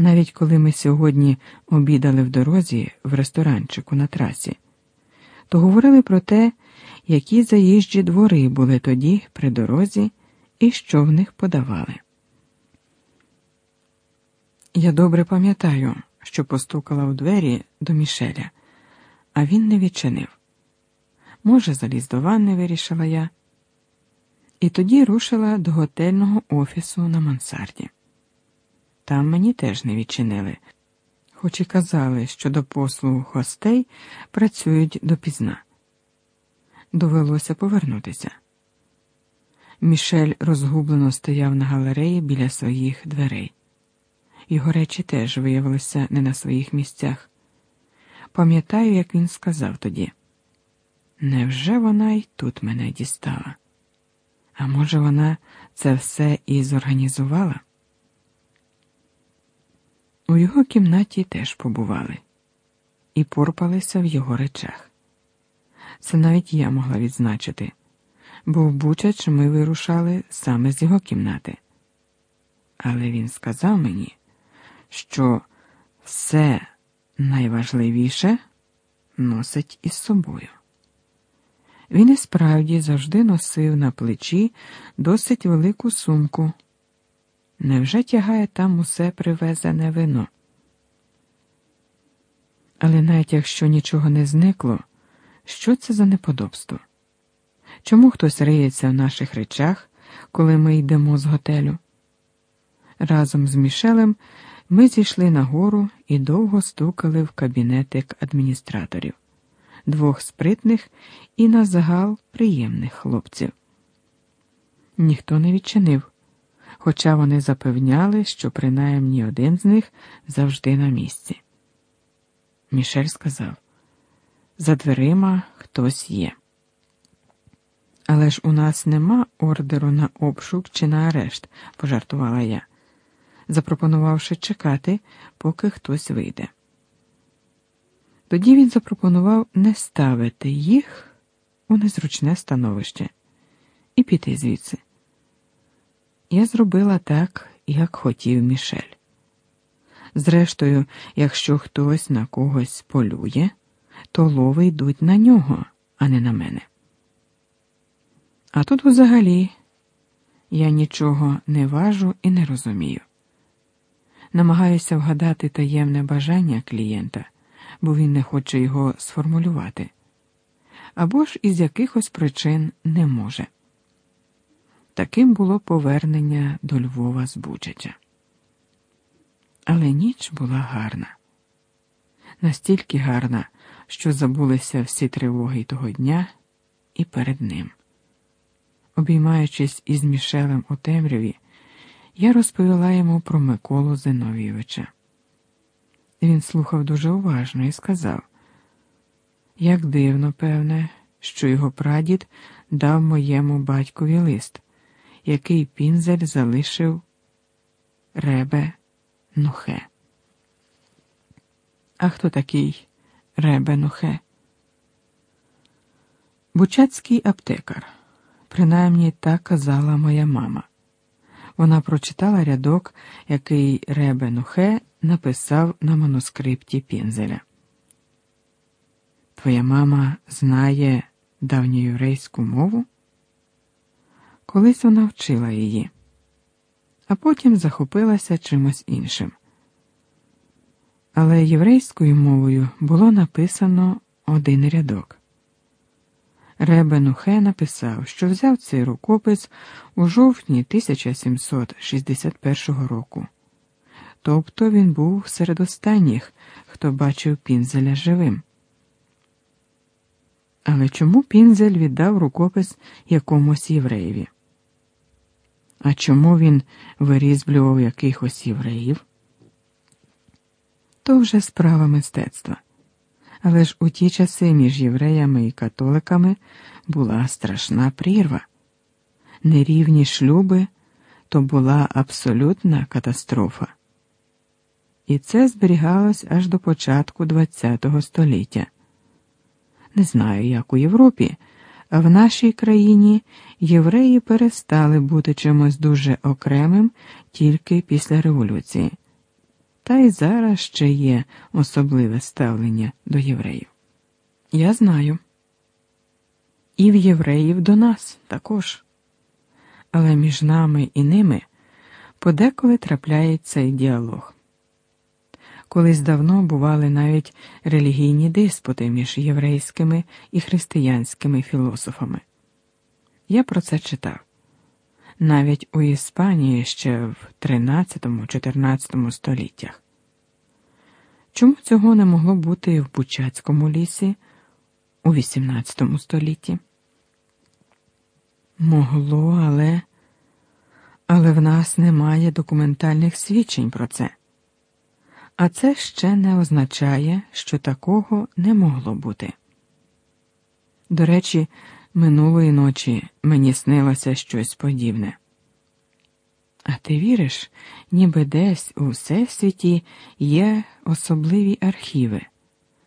навіть коли ми сьогодні обідали в дорозі в ресторанчику на трасі, то говорили про те, які заїжджі двори були тоді при дорозі і що в них подавали. Я добре пам'ятаю, що постукала у двері до Мішеля, а він не відчинив. Може, заліз до ванни, вирішила я, і тоді рушила до готельного офісу на мансарді. Там мені теж не відчинили, хоч і казали, що до послуг гостей працюють допізна. Довелося повернутися. Мішель розгублено стояв на галереї біля своїх дверей. Його речі теж виявилися не на своїх місцях. Пам'ятаю, як він сказав тоді: невже вона й тут мене дістала? А може, вона це все і зорганізувала? У його кімнаті теж побували і порпалися в його речах. Це навіть я могла відзначити, бо в Бучач ми вирушали саме з його кімнати. Але він сказав мені, що все найважливіше носить із собою. Він і справді завжди носив на плечі досить велику сумку. Невже тягає там усе привезене вино? Але навіть якщо нічого не зникло, що це за неподобство? Чому хтось риється в наших речах, коли ми йдемо з готелю? Разом з Мішелем ми зійшли нагору і довго стукали в кабінетик адміністраторів, двох спритних і на загал приємних хлопців. Ніхто не відчинив хоча вони запевняли, що принаймні один з них завжди на місці. Мішель сказав за дверима хтось є. Але ж у нас нема ордеру на обшук чи на арешт, пожартувала я, запропонувавши чекати, поки хтось вийде. Тоді він запропонував не ставити їх у незручне становище і піти звідси. Я зробила так, як хотів Мішель. Зрештою, якщо хтось на когось полює, то лови йдуть на нього, а не на мене. А тут взагалі я нічого не важу і не розумію. Намагаюся вгадати таємне бажання клієнта, бо він не хоче його сформулювати, або ж із якихось причин не може. Таким було повернення до Львова з Бучача. Але ніч була гарна, настільки гарна, що забулися всі тривоги того дня і перед ним. Обіймаючись із Мішелем у темряві, я розповіла йому про Миколу Зиновійовича. Він слухав дуже уважно і сказав: як дивно, певне, що його прадід дав моєму батькові лист який пінзель залишив Ребе Нухе. А хто такий Ребе Нухе? Бучацький аптекар. Принаймні так казала моя мама. Вона прочитала рядок, який Ребе Нухе написав на манускрипті Пінзеля. Твоя мама знає давньоєврейську мову? Колись вона вчила її, а потім захопилася чимось іншим. Але єврейською мовою було написано один рядок. Ребе Нухе написав, що взяв цей рукопис у жовтні 1761 року. Тобто він був серед останніх, хто бачив пінзеля живим. Але чому пінзель віддав рукопис якомусь євреєві? А чому він вирізблював якихось євреїв? То вже справа мистецтва. Але ж у ті часи між євреями і католиками була страшна прірва. Нерівні шлюби то була абсолютна катастрофа. І це зберігалось аж до початку ХХ століття. Не знаю, як у Європі. В нашій країні євреї перестали бути чимось дуже окремим тільки після революції. та й зараз ще є особливе ставлення до євреїв. Я знаю. І в євреїв до нас також. Але між нами і ними подеколи трапляється діалог. Колись давно бували навіть релігійні диспути між єврейськими і християнськими філософами. Я про це читав. Навіть у Іспанії ще в 13-14 століттях. Чому цього не могло бути в Бучацькому лісі у 18 столітті? Могло, але але в нас немає документальних свідчень про це. А це ще не означає, що такого не могло бути. До речі, минулої ночі мені снилося щось подібне. А ти віриш, ніби десь у всесвіті є особливі архіви?